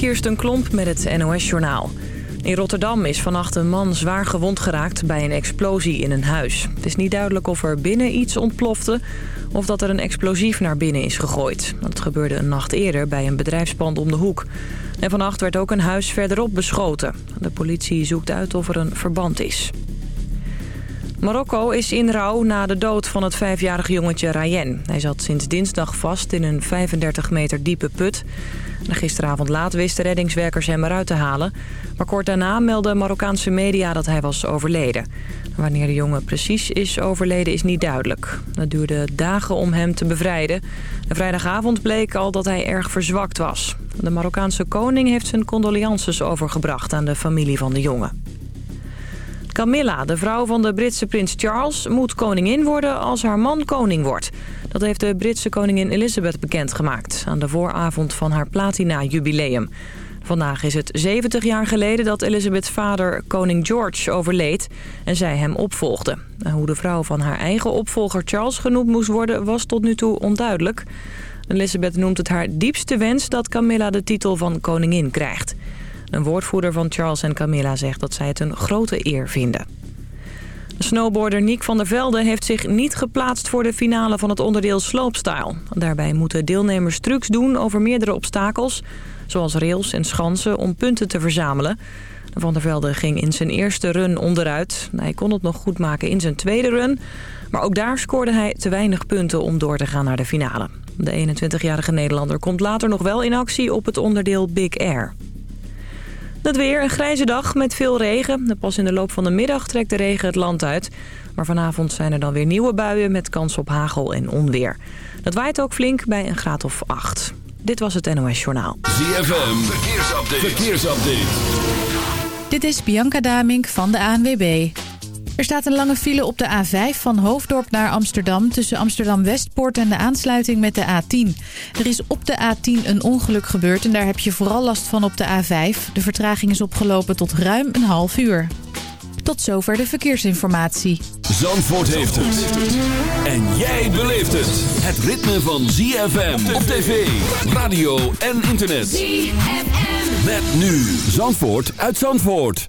Kirsten Klomp met het NOS-journaal. In Rotterdam is vannacht een man zwaar gewond geraakt bij een explosie in een huis. Het is niet duidelijk of er binnen iets ontplofte of dat er een explosief naar binnen is gegooid. Dat gebeurde een nacht eerder bij een bedrijfspand om de hoek. En vannacht werd ook een huis verderop beschoten. De politie zoekt uit of er een verband is. Marokko is in rouw na de dood van het vijfjarige jongetje Rayen. Hij zat sinds dinsdag vast in een 35 meter diepe put. Gisteravond laat wisten reddingswerkers hem eruit te halen. Maar kort daarna meldden Marokkaanse media dat hij was overleden. Wanneer de jongen precies is overleden is niet duidelijk. Het duurde dagen om hem te bevrijden. En vrijdagavond bleek al dat hij erg verzwakt was. De Marokkaanse koning heeft zijn condolences overgebracht aan de familie van de jongen. Camilla, de vrouw van de Britse prins Charles, moet koningin worden als haar man koning wordt. Dat heeft de Britse koningin Elizabeth bekendgemaakt aan de vooravond van haar platina-jubileum. Vandaag is het 70 jaar geleden dat Elizabeth's vader koning George overleed en zij hem opvolgde. Hoe de vrouw van haar eigen opvolger Charles genoemd moest worden was tot nu toe onduidelijk. Elizabeth noemt het haar diepste wens dat Camilla de titel van koningin krijgt. Een woordvoerder van Charles en Camilla zegt dat zij het een grote eer vinden. Snowboarder Niek van der Velde heeft zich niet geplaatst voor de finale van het onderdeel slopestyle. Daarbij moeten deelnemers trucs doen over meerdere obstakels, zoals rails en schansen, om punten te verzamelen. Van der Velde ging in zijn eerste run onderuit. Hij kon het nog goed maken in zijn tweede run, maar ook daar scoorde hij te weinig punten om door te gaan naar de finale. De 21-jarige Nederlander komt later nog wel in actie op het onderdeel Big Air. Het weer, een grijze dag met veel regen. Pas in de loop van de middag trekt de regen het land uit. Maar vanavond zijn er dan weer nieuwe buien met kans op hagel en onweer. Dat waait ook flink bij een graad of 8. Dit was het NOS Journaal. ZFM, verkeersupdate. verkeersupdate. Dit is Bianca Damink van de ANWB. Er staat een lange file op de A5 van Hoofddorp naar Amsterdam... tussen Amsterdam-Westpoort en de aansluiting met de A10. Er is op de A10 een ongeluk gebeurd en daar heb je vooral last van op de A5. De vertraging is opgelopen tot ruim een half uur. Tot zover de verkeersinformatie. Zandvoort heeft het. En jij beleeft het. Het ritme van ZFM op tv, radio en internet. ZFM. Met nu Zandvoort uit Zandvoort.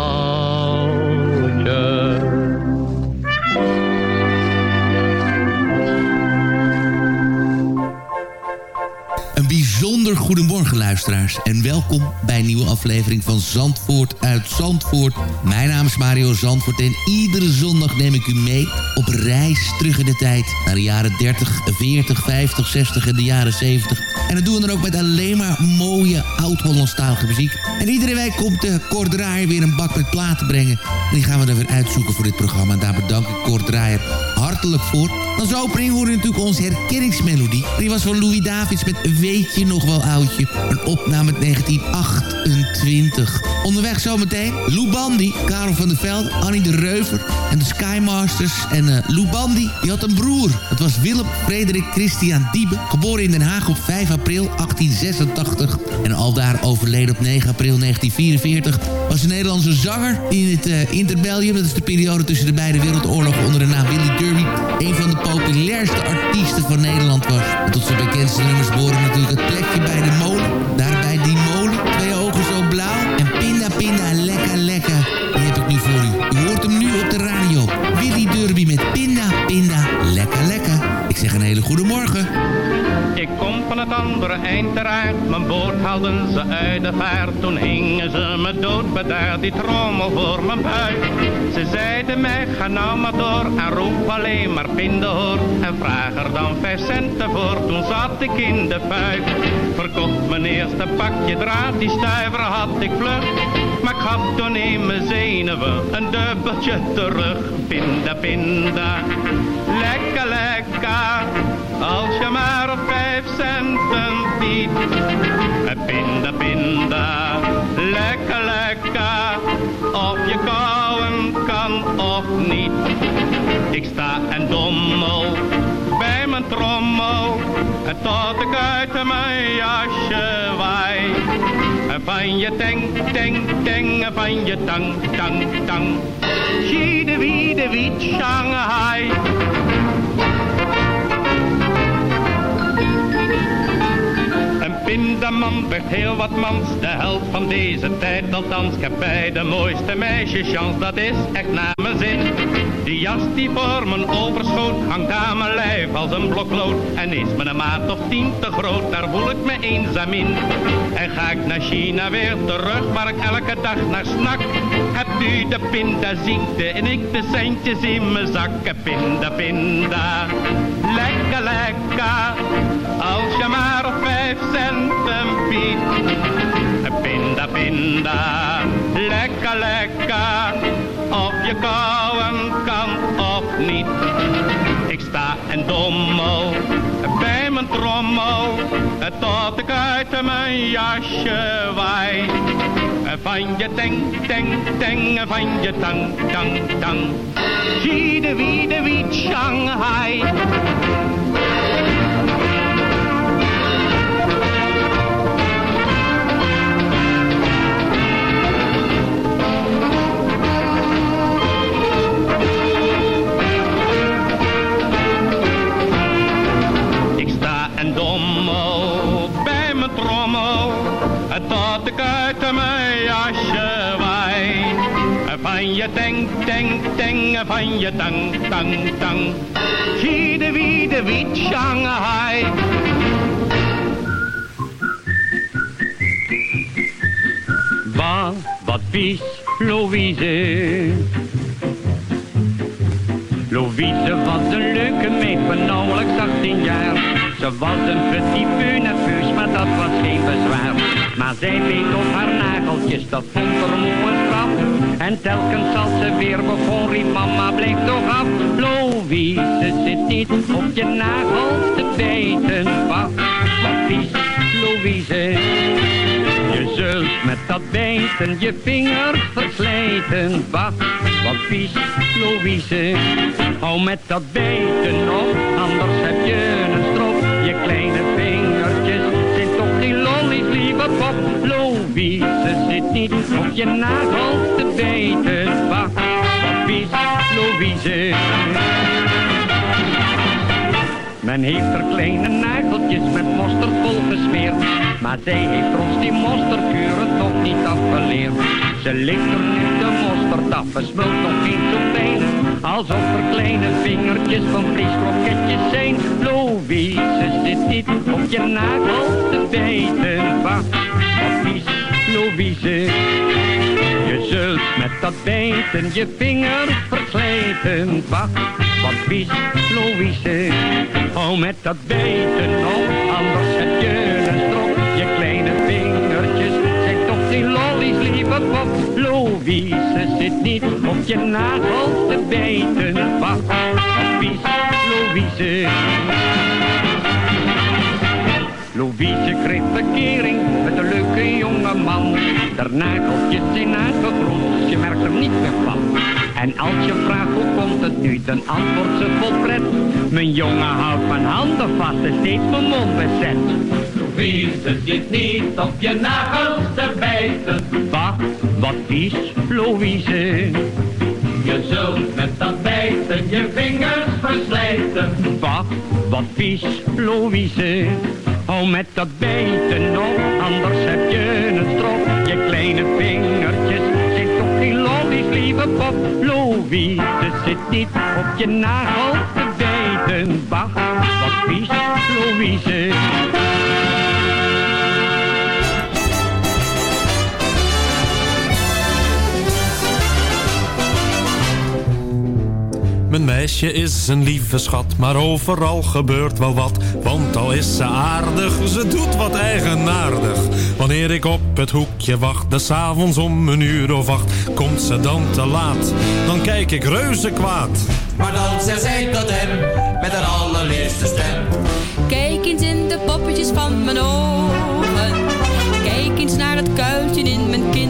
Bijzonder goedemorgen luisteraars en welkom bij een nieuwe aflevering van Zandvoort uit Zandvoort. Mijn naam is Mario Zandvoort en iedere zondag neem ik u mee op reis terug in de tijd naar de jaren 30, 40, 50, 60 en de jaren 70. En dat doen we dan ook met alleen maar mooie oud-Hollandstalige muziek. En iedere week komt de Kort Draaier weer een bak met platen brengen. En die gaan we dan weer uitzoeken voor dit programma. Daar bedank ik Kort Draaier hartelijk voor. Als opening we natuurlijk onze herkenningsmelodie. Die was van Louis Davids met Weet je nog wel oudje? Een opname uit 1928. Onderweg zometeen Lou Bandy, Karel van der Veld, Annie de Reuver en de Skymasters. En uh, Lou Bandy, die had een broer. Het was Willem Frederik Christian Diebe. Geboren in Den Haag op 5 april 1886. En aldaar overleden op 9 april 1944. Was een Nederlandse zanger in het uh, interbellium. Dat is de periode tussen de beide wereldoorlogen onder de naam Willy Derby. Een van de populairste artiesten van Nederland was. Tot zijn bekendste nummers behoren natuurlijk het plekje bij de molen. Het andere eind mijn boot haalden ze uit de vaart. Toen hingen ze me dood bedaard, die trommel voor mijn buik. Ze zeiden mij, ga nou maar door en roep alleen maar pindehoor. En vraag er dan vijf centen voor, toen zat ik in de fuik. Verkocht mijn eerste pakje draad, die stuiver had ik vlug. Maar ik gaf toen in mijn zenuwen een dubbeltje terug. Pinda, pinda, lekker, lekker. Als je maar vijf centen biedt. Pinda, pinda, lekker, lekker. Of je kauwen kan of niet. Ik sta en dommel bij mijn trommel. En tot ik uit mijn jasje waai. En van je teng, teng, teng. En van je tang, tang, tang. Schiede, wiede, wiet, Shanghai. Pindaman werd heel wat mans, de held van deze tijd althans. Ik heb bij de mooiste meisjes chance, dat is echt naar mijn zin. Die jas die voor mijn overschoot hangt aan mijn lijf als een bloklood. En is me een maat of tien te groot, daar voel ik me eenzaam in. En ga ik naar China weer terug, waar ik elke dag naar snak. Heb u de pindaziekte en ik de centjes in mijn zakken. Pinda, pinda, lekker, lekker. Als je maar vijf centen biedt. Pinda, pinda, lekker, lekker. Of je kouwen kan of niet. Ik sta en dommel bij mijn trommel. Tot ik uit mijn jasje waai. Van je teng, teng, teng, van je tang, tang, tang. Zie de wie de wie Shanghai. Van je teng, teng, teng, van je tang, tang, tang. Zie de wie de wie Shanghai. Wat, wat vies, Louise. Louise was een leuke meid van nauwelijks 18 jaar. Ze was een petit peu nerveus, maar dat was geen bezwaar. Maar zij beet op haar nageltjes, dat vond er moe straf. En telkens als ze weer begon, mama, blijf toch af. Louise zit niet op je nagels te bijten. Wat, wat vies, Louise. Je zult met dat bijten je vinger verslijten. Wacht, wat vies, Louise. Hou met dat bijten op, anders op je nagels te bijten. Wacht, wat vies, Louise. Men heeft er kleine nageltjes met mosterd vol gesmeerd. Maar zij heeft ons die mosterdkuren toch niet afgeleerd. Ze ligt er nu de mosterd af, en smult nog niet zo fijn. Alsof er kleine vingertjes van vleeskroketjes zijn. Louise zit niet op je nagels te bijten. Wacht, wat Je zult met dat bijten je vinger verslijten. Wacht, wat vies, Louise. Hou met dat bijten op, anders heb je een strop. Je kleine vingertjes zijn toch geen lollies, lieve pop. Louise zit niet op je nagels te bijten. Wacht, wat vies, Louise. Louise kreeg verkering met een leuke jonge man. Der nageltjes zijn uitgegroeid, je merkt er niet meer van. En als je vraagt hoe komt het nu, dan antwoordt ze vol pret. Mijn jongen houdt mijn handen vast en steeds mijn mond bezet. Louise zit niet op je nagels te bijten. Wacht, wat vies, Louise. Je zult met dat bijten je vingers verslijten. Wacht, wat vies, Louise. Hou met dat bijten op, anders heb je een strop. Je kleine vingertjes zijn toch geen lollies, lieve pop. Louise zit niet op je nagels te bijten. Wacht, wat vies, Louise. Mijn meisje is een lieve schat, maar overal gebeurt wel wat. Want al is ze aardig, ze doet wat eigenaardig. Wanneer ik op het hoekje wacht, des avonds om een uur of acht, komt ze dan te laat. Dan kijk ik reuze kwaad. Maar dan zei zij tot hem, met haar allerliefste stem. Kijk eens in de poppetjes van mijn ogen. Kijk eens naar het kuiltje in mijn kin.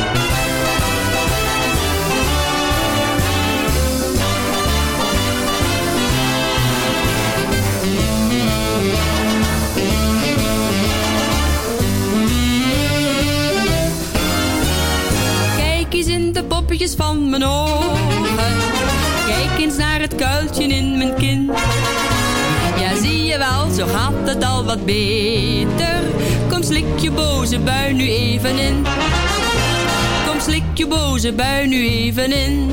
Van mijn ogen. Kijk eens naar het kuiltje in mijn kin. Ja, zie je wel, zo gaat het al wat beter. Kom, slik je boze bui nu even in. Kom, slik je boze bui nu even in.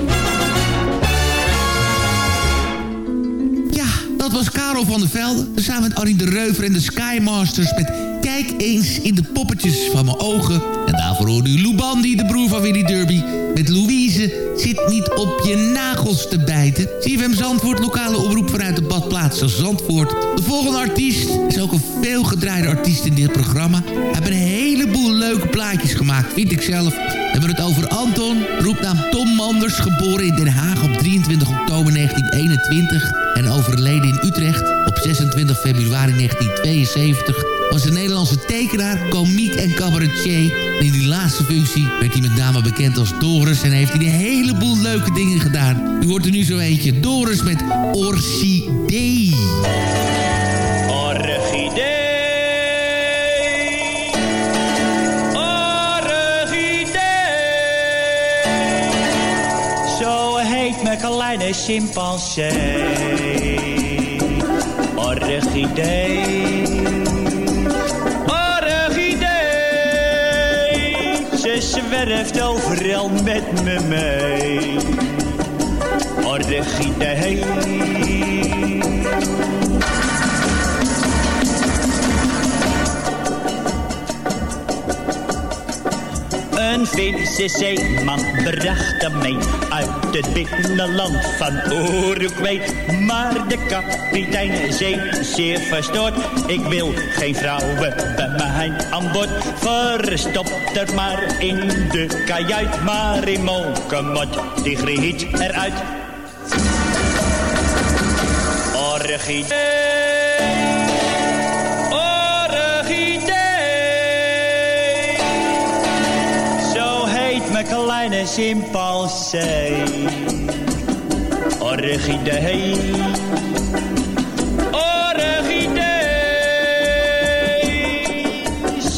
Ja, dat was Karel van der Velde. Samen met Annie de Reuver en de Skymasters met eens in de poppetjes van mijn ogen. En daarvoor hoorde u Lou Bandy, de broer van Willy Derby. Met Louise, zit niet op je nagels te bijten. CFM Zandvoort, lokale oproep vanuit de badplaats Zandvoort. De volgende artiest is ook een veelgedraaide artiest in dit programma. Hij heeft een heleboel leuke plaatjes gemaakt, vind ik zelf. We hebben het over Anton, roepnaam Tom Manders, geboren in Den Haag op 23 oktober 1921 en overleden in Utrecht op 26 februari 1972 was een Nederlandse tekenaar, komiek en cabaretier. In die laatste functie werd hij met name bekend als Doris... en heeft hij een heleboel leuke dingen gedaan. U hoort er nu zo eentje. Doris met Orchidee. Orchidee. Orchidee. Zo heet mijn kleine chimpansee. Orchidee. Zwerft overal met me mee. Orchidee. Een Finse zeeman bracht hem mee uit het binnenland van Uruguay. Maar de kapitein zei zeer verstoord, ik wil geen vrouwen mij aan boord. Verstopt er maar in de kajuit, maar in Monkemot, die griet eruit. Mijn kleine chimpansee. Orchidee.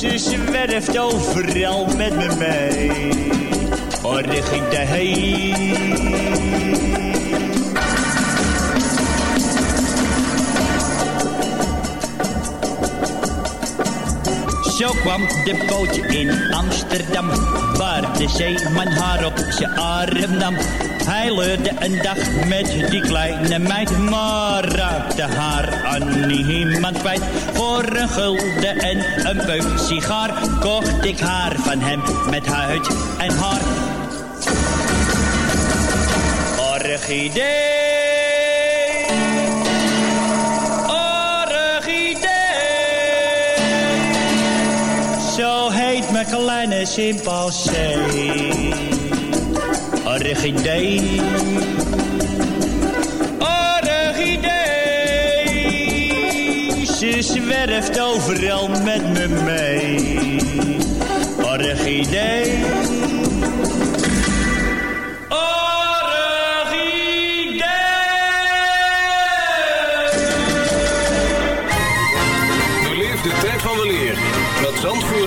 Ze zwerft overal met me mee. Orchidee. Zo kwam de bootje in Amsterdam, waar de zeeman haar op zijn arm nam. Hij leurde een dag met die kleine meid, maar raakte haar aan niemand kwijt. Voor een gulden en een peuk sigaar kocht ik haar van hem met huid en haar. Orchidee. Zo heet mijn kleine chimpansee. Orchidee. Orchidee. Ze zwerft overal met me mee. Orchidee.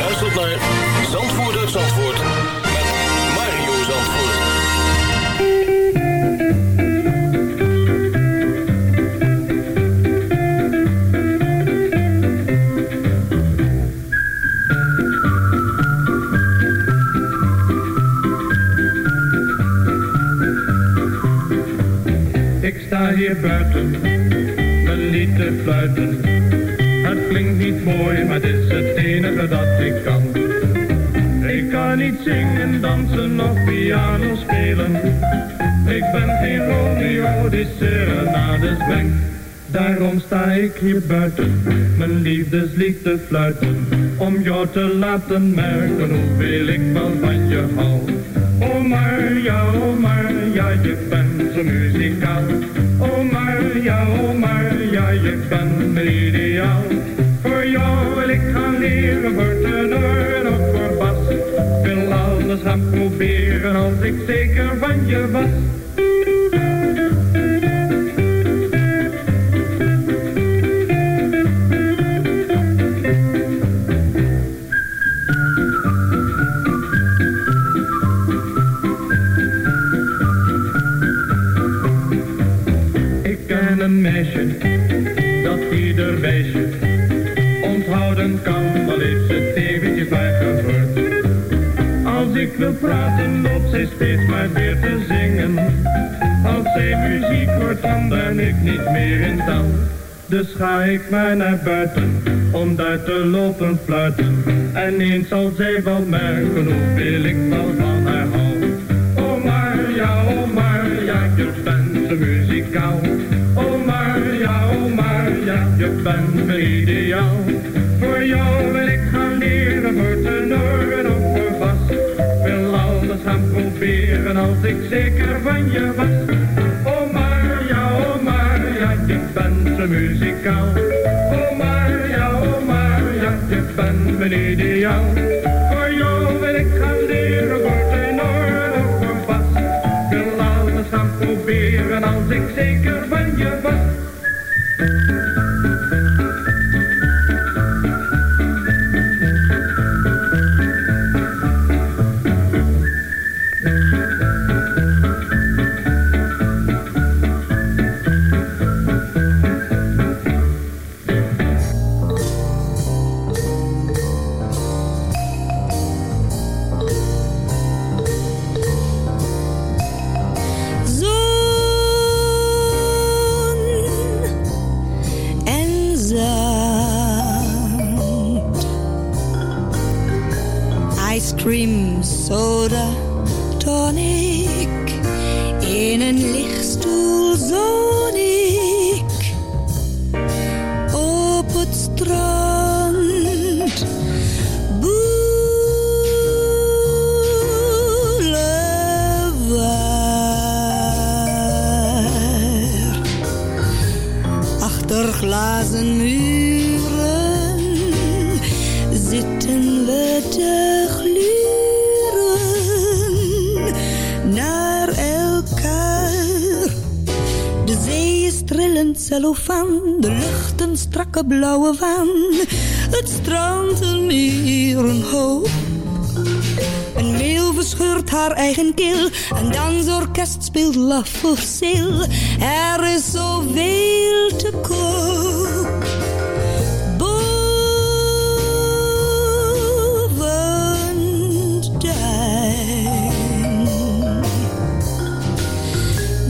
Luistert naar Zandvoort uit Zandvoort met Mario Zandvoort. Ik sta hier buiten, mijn lied te fluiten. Zingen, dansen of piano spelen. Ik ben geen Romeo die serenades brengt. Daarom sta ik hier buiten, mijn liefdeslied te fluiten. Om jou te laten merken hoeveel ik wel van je hou. Oh Marja, oh Marja, je bent zo muzikaal. Oh Marja, oh Marja, je bent mijn ideaal. Voor jou wil ik gaan leren, voor tenor alles gaan proberen als ik zeker van je was. Praten, loopt zij steeds maar weer te zingen. Als zij muziek hoort, dan ben ik niet meer in taal. Dus ga ik maar naar buiten, om daar te lopen fluiten. En eens zal zij wel merken, hoeveel ik wel van haar hou. Oh Marja, oh Marja, je bent zo muzikaal. Oh Marja, oh Marja, je bent mijn ideaal. Voor jou als ik zeker van je was. Oh Marja, oh Marja, je bent zo muzikaal. Oh Marja, oh Marja, je bent mijn ideaal. Voor jou wil ik gaan leren, voor tenor en ook voor bas. Wil alles gaan proberen als ik zeker De zee is trillend cellofaan, de lucht een strakke blauwe waan. Het strand een meer een hoop. Een meeuw verscheurt haar eigen keel. Een dansorkest speelt Love for Sale. Er is zoveel te koop.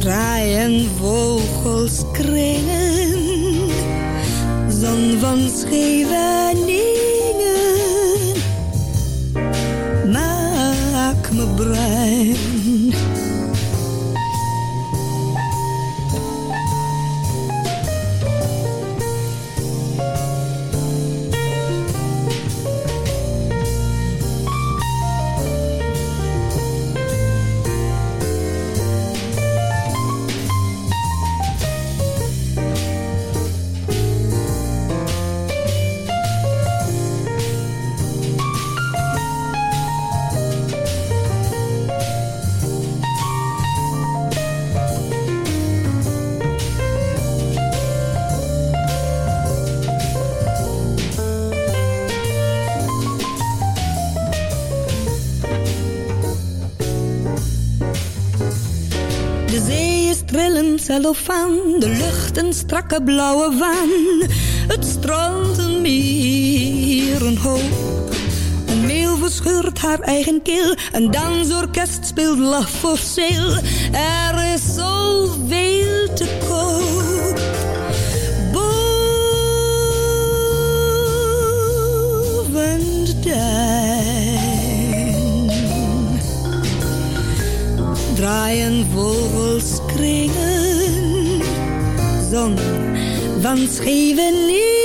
draaien vogels kringen. Zon van Scheveningen. Cellofaan, de lucht een strakke blauwe waan. Het strand een meer, een hoop. Een meeuw verscheurt haar eigen keel, een dansorkest speelt lach voor zeel. Er is zoveel te koop. Boven de draaien vogels kringen. Zon van Scheveningen,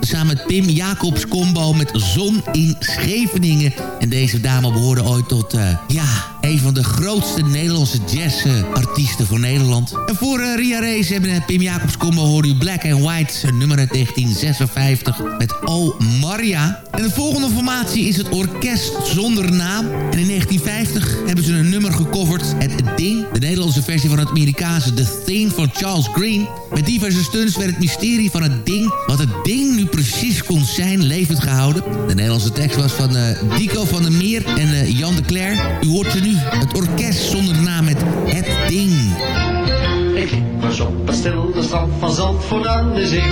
Samen met Pim Jacobs combo met Zon in Scheveningen. En deze dame behoorde ooit tot, eh, ja, een van de grootste Nederlandse jazzartiesten van Nederland. En voor uh, Ria Rees en uh, Pim Jacobs combo hoorde u Black and White, nummer uit 1956 met Oh Maria. En de volgende formatie is het Orkest Zonder Naam. En in 1950 hebben ze een nummer gecoverd, Het Ding. De Nederlandse versie van het Amerikaanse The Thing van Charles Green. Met diverse stunts werd het mysterie van het ding, wat het ding nu precies kon zijn, levend gehouden. De Nederlandse tekst was van uh, Dico van der Meer en Jan de Cler. U hoort ze nu, het orkest zonder naam met Het Ding. Ik liep eens op het stille strand van Zandvoort aan de zee.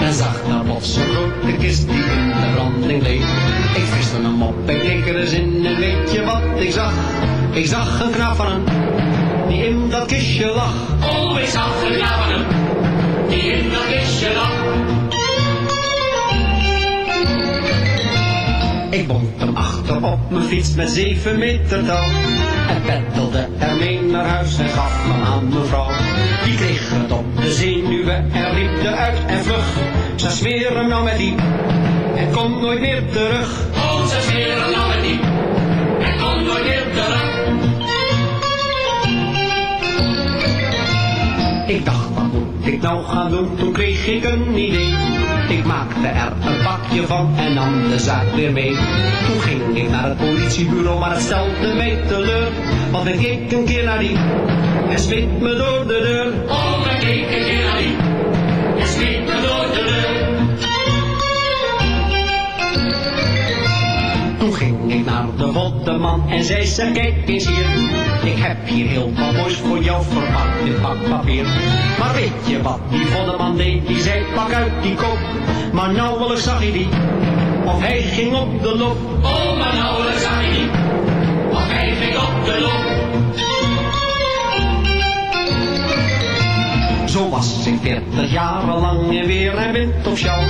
En zag daar plots een grote kist die in de branding leek. Ik viste hem op en keek er eens in en weet je wat ik zag? Ik zag een knaap van hem, die in dat kistje lag. Oh, ik zag een knaap van hem, die in dat kistje lag. Bond hem achter op mijn fiets met zeven meter touw. En peddelde ermee naar huis en gaf hem aan mevrouw. Die kreeg het op de zenuwen en riep eruit en vlug. Ze smeren hem nou met die en komt nooit meer terug. Oh, ze smeren hem nou met die en komt nooit meer terug. Ik dacht, wat moet ik nou gaan doen? Toen kreeg ik een idee. Ik maakte er een pakje van en nam de zaak weer mee. Toen ging ik naar het politiebureau, maar het stelde mij teleur. Want ik keek een keer naar die en smeet me door de deur. Oh, ik keek een keer naar die en smeet me door de deur. Toen ging ik naar de voddeman en zei ze, kijk eens hier. Ik heb hier heel wat moois voor jou verpakt in pakpapier. Maar weet je wat die voddeman deed? Die zei, pak uit die kop. Maar nauwelijks zag hij die, of hij ging op de loop. Oh, maar nauwelijks zag hij die, of hij ging op de loop. Zo was ik veertig jaren lang in weer en wind of sjouw.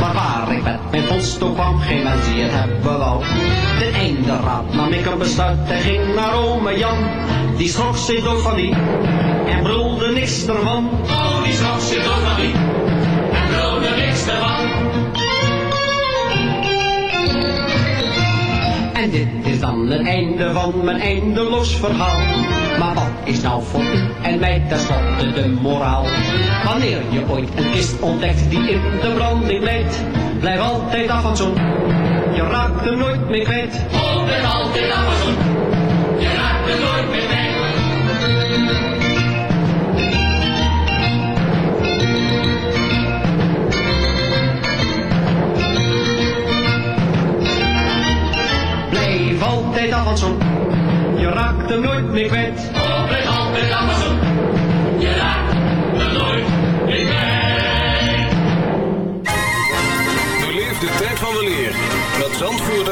Maar waar ik met mijn toe kwam, geen mens die het hebben wou. Ten einde raad nam ik een besluit en ging naar ome Jan. Die schrok zich dood van die en brulde niks ervan. Oh, die schrok zich dood van die En dit is dan het einde van mijn eindeloos verhaal. Maar wat is nou voor u en mij tenslotte de moraal? Wanneer je ooit een kist ontdekt die in de branding leidt, blijf altijd af van zo'n. Je raakt hem nooit meer kwijt. Blijf altijd af van. Je raakt hem nooit meer kwijt. Altijd af van zo'n. Je raakt hem nooit meer kwijt. Altijd aan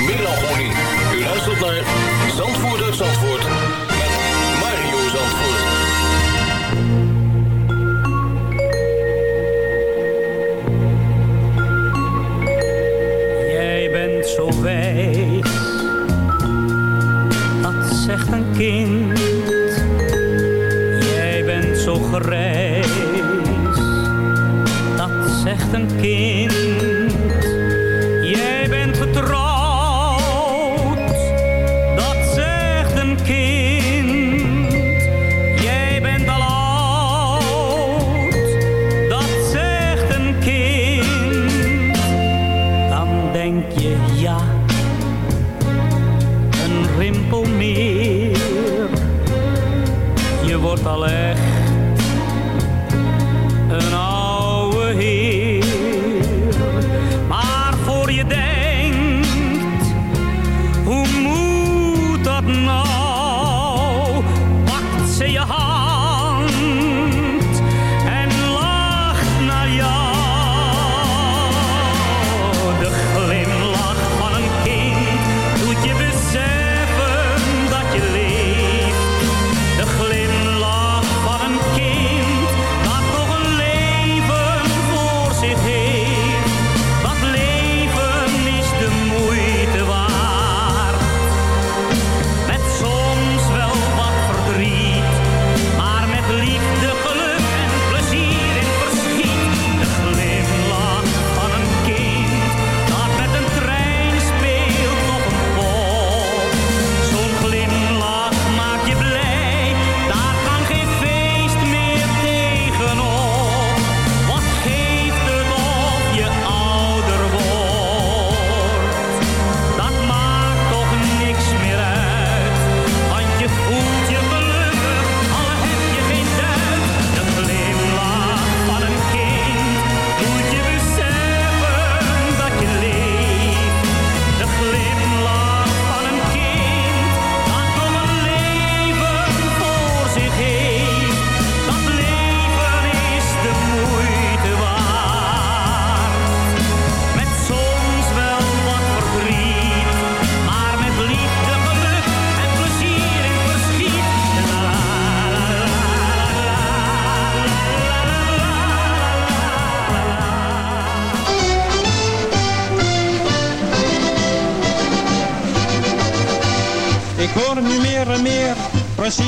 melancholie. U luistert naar Zandvoort Zandvoort met Mario Zandvoort. Jij bent zo wijs, dat zegt een kind. Jij bent zo grijs, dat zegt een kind.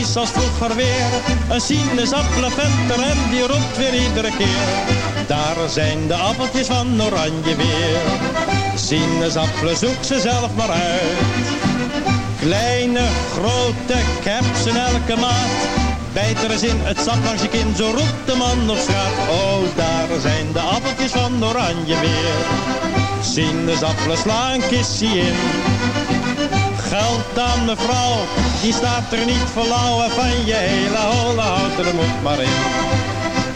Precies als vroeger weer. Een sinaasappelventer en die roept weer iedere keer. Daar zijn de appeltjes van oranje weer. Sinaasappelen, zoek ze zelf maar uit. Kleine, grote, ze in elke maat. Bijt er eens in het sap langs je kin, zo roept de man op straat. Oh, daar zijn de appeltjes van oranje weer. Sinaasappelen, sla een kissie in. Geld aan mevrouw, die staat er niet voor lauw. En van je hele holle houten er moet maar in.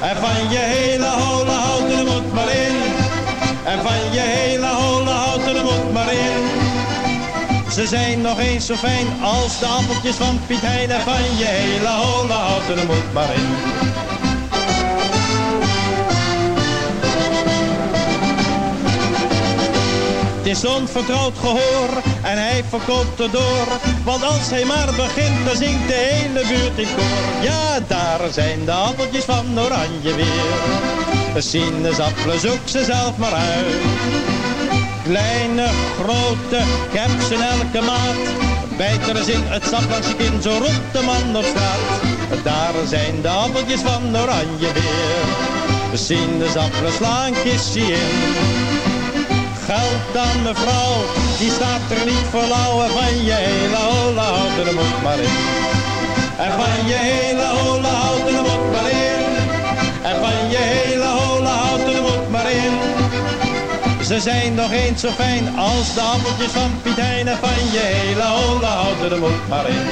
En van je hele holle houten er moet maar in. En van je hele holle houten er moet maar in. Ze zijn nog eens zo fijn als de appeltjes van Piet Hein. En van je hele holle houten moet maar in. Het is onvertrouwd gehoor en hij verkoopt er door. Want als hij maar begint, dan zingt de hele buurt in koor. Ja, daar zijn de appeltjes van oranje weer. De sinaasappelen, zoek ze zelf maar uit. Kleine, grote, ik ze in elke maat. Bijt er in, het sap langs je kin, zo roept de man op straat. Daar zijn de appeltjes van oranje weer. De sinaasappelen slaan kistje in. Geld aan mevrouw, die staat er niet voor lauw. En van je hele hola houden er moet maar in. En van je hele hola houden er moet maar in. En van je hele hola houden er moet maar in. Ze zijn nog eens zo fijn als de appeltjes van Piet van je hele hola houden er moet maar in.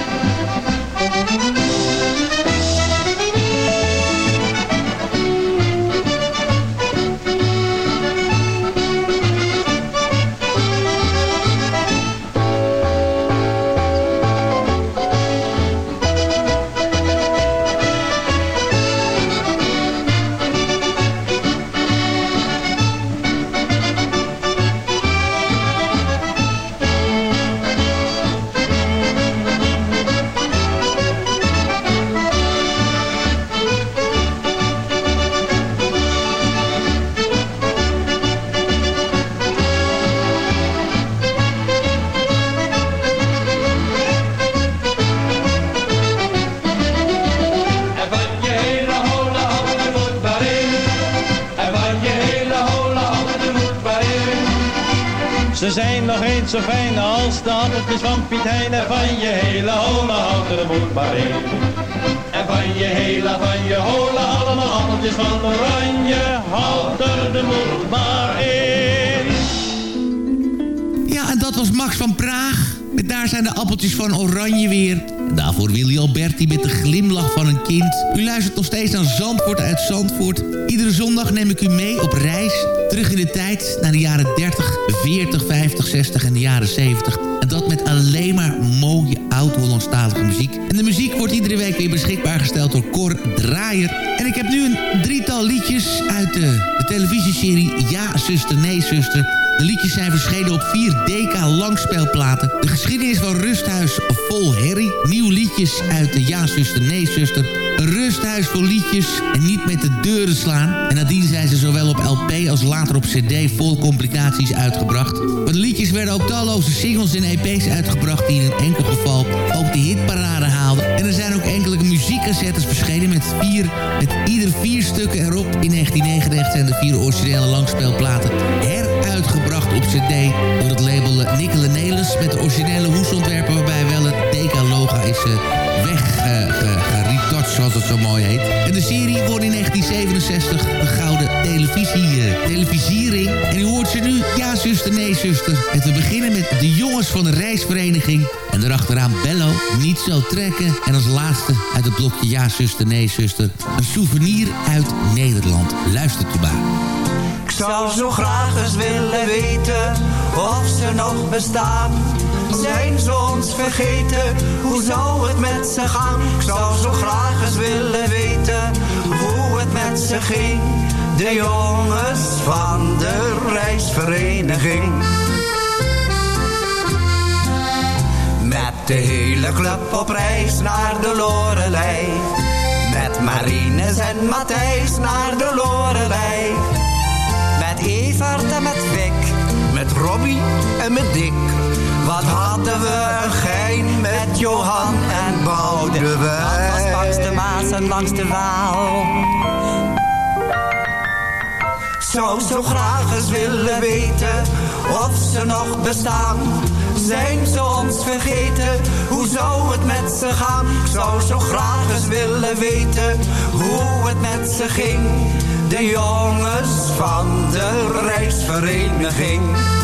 De appeltjes van Oranje weer. En daarvoor Willy Alberti met de glimlach van een kind. U luistert nog steeds naar Zandvoort uit Zandvoort. Iedere zondag neem ik u mee op reis. Terug in de tijd naar de jaren 30, 40, 50, 60 en de jaren 70. En dat met alleen maar mooie oud-Hollandstalige muziek. En de muziek wordt iedere week weer beschikbaar gesteld door Cor Draaier. En ik heb nu een drietal liedjes uit de, televisieserie Ja, zuster, nee, zuster... De liedjes zijn verschenen op 4 DK langspeelplaten. De geschiedenis van Rusthuis vol herrie. Nieuwe liedjes uit de Ja Zuster, Nee Zuster. Een rusthuis vol liedjes en niet met de deuren slaan. En nadien zijn ze zowel op LP als later op CD vol complicaties uitgebracht. Van liedjes werden ook talloze singles en EP's uitgebracht... die in een enkel geval ook de hitparade haalden. En er zijn ook enkele muziekcassettes verschenen met, vier, met ieder vier stukken erop. In 1999 zijn de vier originele langspeelplaten heruitgebracht op cd... door het label Nikkele Nelis met de originele hoesontwerpen... waarbij wel het Deka-logo is weggeretouched, zoals het zo mooi heet. En de serie wordt in 1967 de gouden televisie, eh, televisiering. En u hoort ze nu, ja zuster, nee zuster. En we beginnen met de jongens van de reisvereniging. En erachteraan Bello, niet zo trekken. En als laatste uit het blokje ja zuster, nee zuster. Een souvenir uit Nederland. Luistert u maar. Ik zou zo graag eens willen weten of ze nog bestaan. Zijn ze ons vergeten? Hoe zou het met ze gaan? Ik zou zo graag eens willen weten hoe het met ze ging. De jongens van de reisvereniging. Met de hele club op reis naar de Lorelei. Met Marines en Matthijs naar de Lorelei. Met Evert en met Vic. Met Robbie en met Dick. Wat hadden we een gein met Johan en Boudewijn. Dat was langs de Maas en langs de Waal. Zou zo graag eens willen weten of ze nog bestaan. Zijn ze ons vergeten? Hoe zou het met ze gaan? Ik zou zo graag eens willen weten hoe het met ze ging. De jongens van de reisvereniging.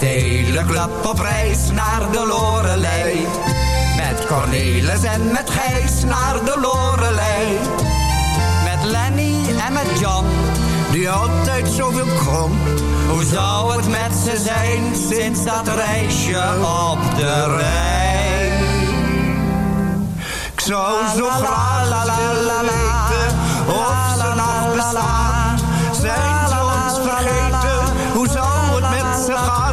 De hele club op reis naar de Lorelei. Met Cornelis en met Gijs naar de Lorelei. Met Lenny en met Jan, die altijd zoveel kon. Hoe zou het met ze zijn sinds dat reisje op de Rijn? Ik zou zo graag willen weten of ze nog bestaan. Zijn ze ons vergeten? Hoe zou het met ze gaan?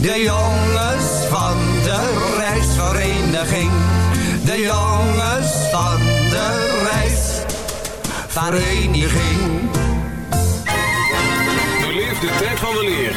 De jongens van de reisvereniging. De jongens van de reisvereniging. Beleef de tijd van de leer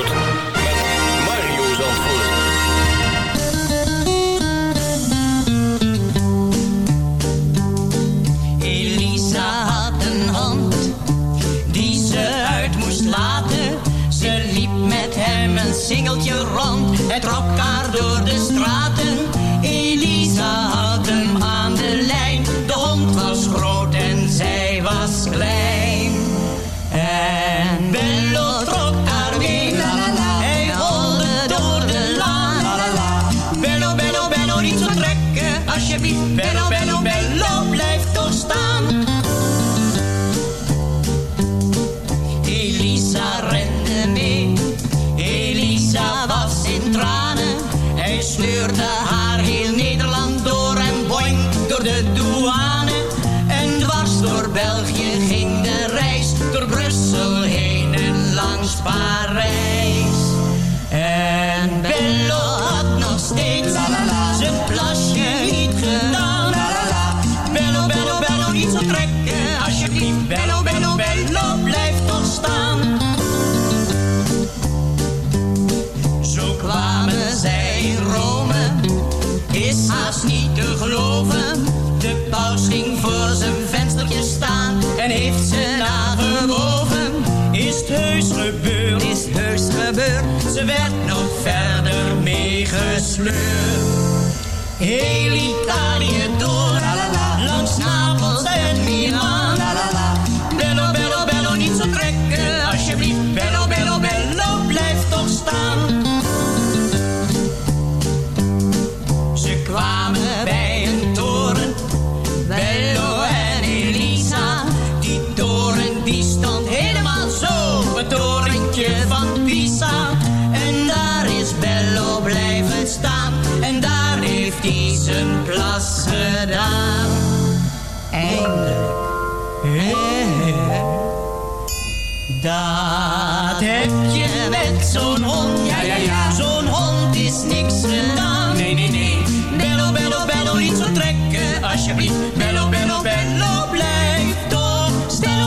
singeltje rond. Hij trok haar door de straten. Meegesleurd. Heel Italië Dat heb je met zo'n hond. Ja, ja, ja. Zo'n hond is niks gedaan. Nee, nee, nee. Bello, bello, bello, niet zo trekken, alsjeblieft. Bello, bello, bello, blijf toch staan.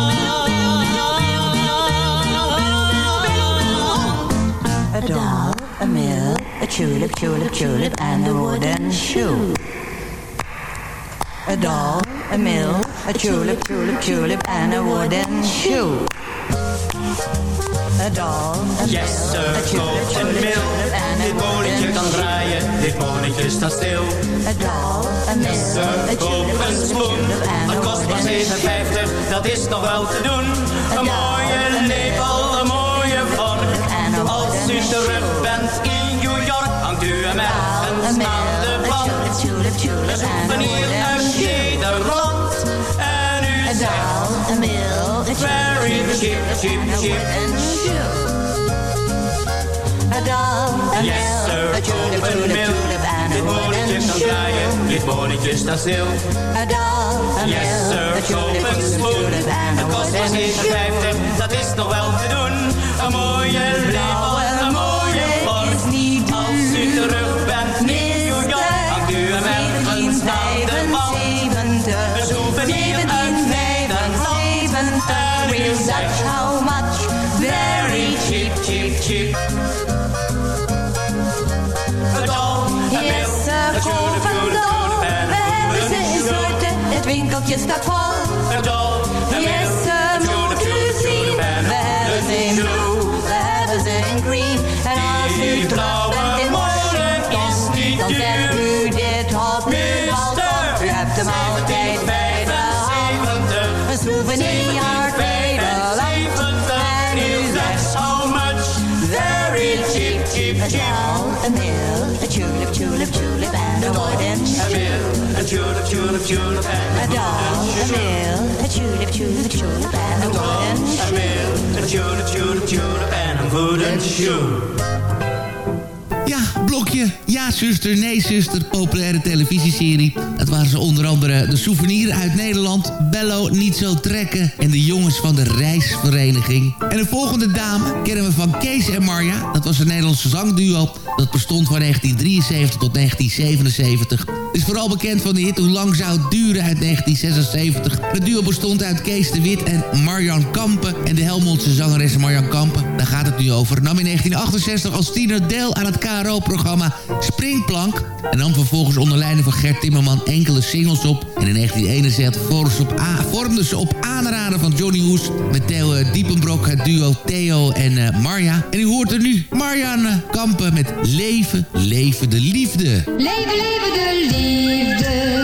A doll, a mill, a tulip, tulip, tulip, and a wooden shoe. A doll, a mill, a tulip, tulip, tulip, and a wooden shoe. A doll, koop een mil. Dit wooden kan draaien, dit molentje staat stil. A doll, a koop tulip, een spoen. a Dat kost maar wooden 7,50, dat is nog wel te doen. Een mooie lepel, een mooie vork. Als u terug bent in New York, hangt u hem ergens de. Een souvenir uit Nederland. En u zegt, very cheap, cheap, cheap. A doll, a Yes, mill, sir, a tulip, tulip, tulip, and a kan shoe. draaien, dit molentje staat stil. A doll, a Yes, mill, sir, a tulip, tulip, tulip, and a shoe. 7,50, dat is nog wel te doen. klokjes staat vol. Yes, sir, more cuisine. Letters in blue, letters in green. En als u trouwens don't komt, dan zegt u dit hop nu al op. U hebt tulip, tulip, and Een daal, een mil, een tulip, tulip, tulip en een wooden a mill, a tulip, tulip, tulip and a wooden shoe. Ja, blokje. Ja, zuster. Nee, zuster. Populaire televisieserie. Dat waren ze onder andere de souvenir uit Nederland. Bello niet zo trekken. En de jongens van de reisvereniging. En de volgende dame kennen we van Kees en Marja. Dat was een Nederlandse zangduo. Dat bestond van 1973 tot 1977. Is vooral bekend van de hit Hoe lang zou het duren uit 1976. Het duo bestond uit Kees de Wit en Marjan Kampen. En de Helmondse zangeres Marjan Kampen. Daar gaat het nu over. Nam in 1968 als tiener deel aan het KRO-programma Springplank. En nam vervolgens onder leiding van Gert Timmerman enkele singles op. En in 1971 vormden ze op, aanraden van Johnny Hoes... met Theo eh, Diepenbrok het duo Theo en eh, Marja. En u hoort er nu Marjan Kampen met Leven, Leven de Liefde. Leven, leven de liefde. Leven,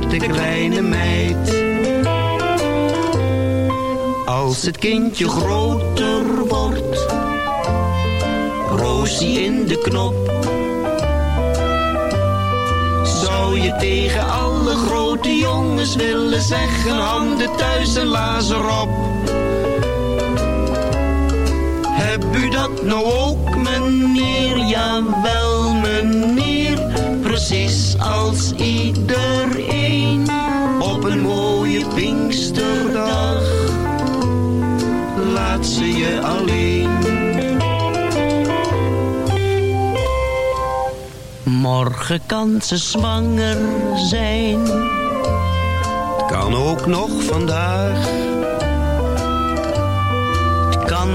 Met de kleine meid. Als het kindje groter wordt. Roosie in de knop. Zou je tegen alle grote jongens willen zeggen, handen thuis en lazer op. Heb u dat nou ook, meneer? Jawel, meneer. Precies als iedereen op een mooie Pinksterdag. Laat ze je alleen. Morgen kan ze zwanger zijn. Kan ook nog vandaag.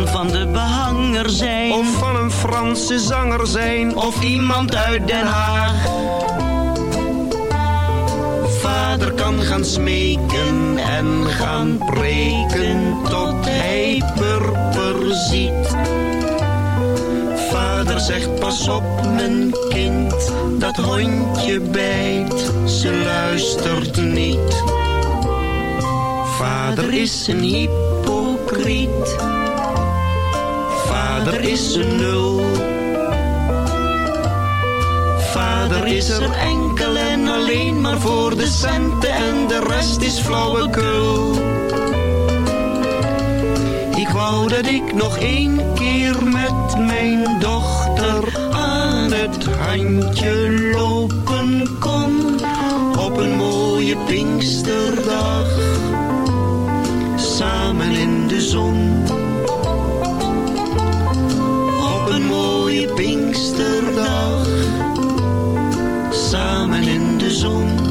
Van de behanger zijn. Of van een Franse zanger zijn. Of iemand uit Den Haag. Vader kan gaan smeken en gaan preken tot hij purper ziet. Vader zegt pas op mijn kind, dat hondje bijt, ze luistert niet. Vader is een hypocriet, vader is een nul. Vader is er enkel en alleen maar voor de centen en de rest is flauwekul. Ik wou dat ik nog één keer met mijn dochter aan het handje lopen kon. Op een mooie Pinksterdag, samen in de zon. Pinksterdag, samen in de zon.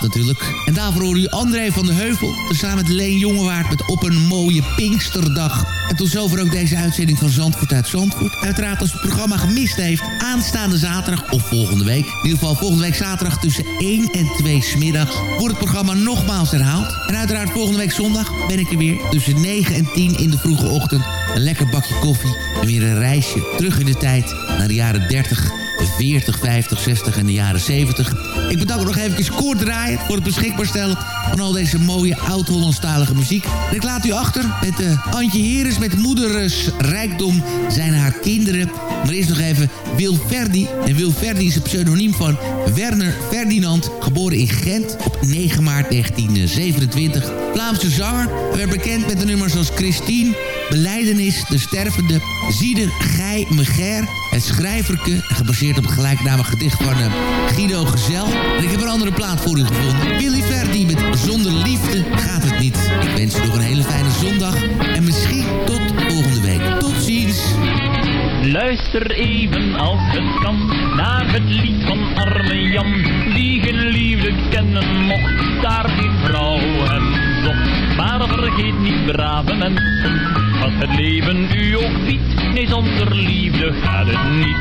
Natuurlijk. En daarvoor hoorde u André van de Heuvel. Samen met Leen Jongewaard met Op een mooie Pinksterdag. En tot zover ook deze uitzending van Zandvoort uit Zandvoort. Uiteraard als het programma gemist heeft. Aanstaande zaterdag of volgende week. In ieder geval volgende week zaterdag tussen 1 en 2 smiddags. Wordt het programma nogmaals herhaald. En uiteraard volgende week zondag ben ik er weer. Tussen 9 en 10 in de vroege ochtend een lekker bakje koffie en weer een reisje terug in de tijd naar de jaren 30, 40, 50, 60 en de jaren 70. Ik bedank nog even Koord draaien voor het beschikbaar stellen van al deze mooie oud-Hollandstalige muziek. En ik laat u achter met uh, Antje Heres met Moeders Rijkdom zijn haar kinderen. Maar eerst nog even Wil Verdi. En Wil Verdi is een pseudoniem van Werner Ferdinand, geboren in Gent op 9 maart 1927. Vlaamse zanger, werd bekend met de nummers als Christine, Beleidenis, De Stervende, Zieder, Gij, Meger, Het Schrijverke, gebaseerd op het gelijknamige gedicht van uh, Guido Gezel. En ik heb een andere plaat voor u gevonden. Willy Verdi met Zonder Liefde gaat het niet. Ik wens u nog een hele fijne zondag en misschien tot volgende week. Tot ziens! Luister even als het kan naar het lied van arme Jan, die geen liefde kennen mocht, daar die vrouw. Maar vergeet niet, brave mensen, wat het leven u ook biedt, nee zonder liefde gaat het niet.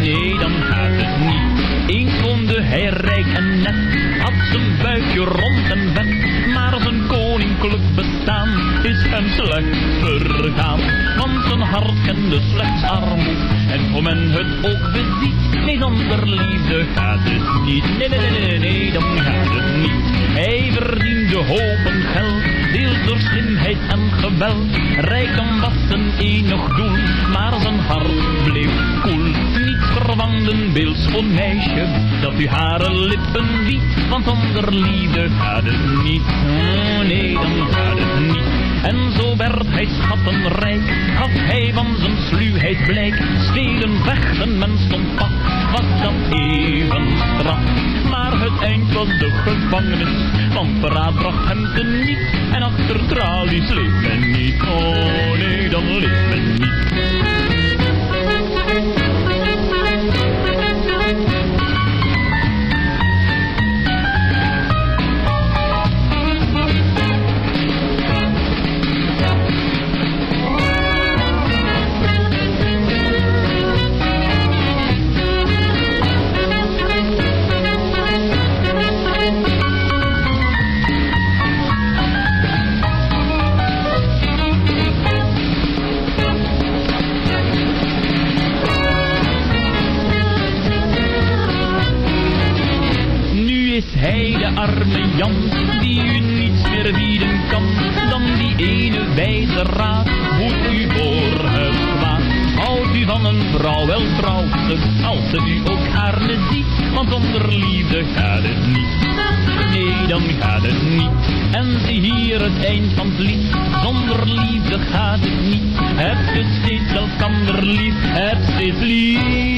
Nee, dan gaat het niet. Eens woonde hij rijk en net, had zijn buikje rond en vet, maar zijn koninklijk bestaan is hem slecht vergaan. Want zijn hart kende slechts armoed, en hoe men het ook beziet, nee zonder liefde gaat het niet. Nee, nee, nee, nee, nee, dan gaat het niet. Hij verdiende hopen geld, deels door slimheid en geweld. Rijkdom was zijn enig doel, maar zijn hart bleef koel. Verwanden beeldschoon meisje, dat u hare lippen wiet, want zonder liefde gaat het niet. Oh, nee, dan gaat het niet. En zo werd hij schattenrijk, gaf hij van zijn sluwheid blijk. Stelen, vechten, men stond pak, was dat even straf. Maar het eind was de gevangenis, want verraad bracht hem te niet. En achter tralies leeft men niet, oh nee, dan leeft men niet. Vrouw, wel trouwt ze, als ze u ook gaarne ziet, want zonder liefde gaat het niet. Nee, dan gaat het niet. En zie hier het eind van het lied, zonder liefde gaat het niet. Heb je steeds elkander lief, heb steeds lief.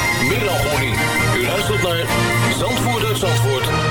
U luistert naar Zandvoort Zandvoort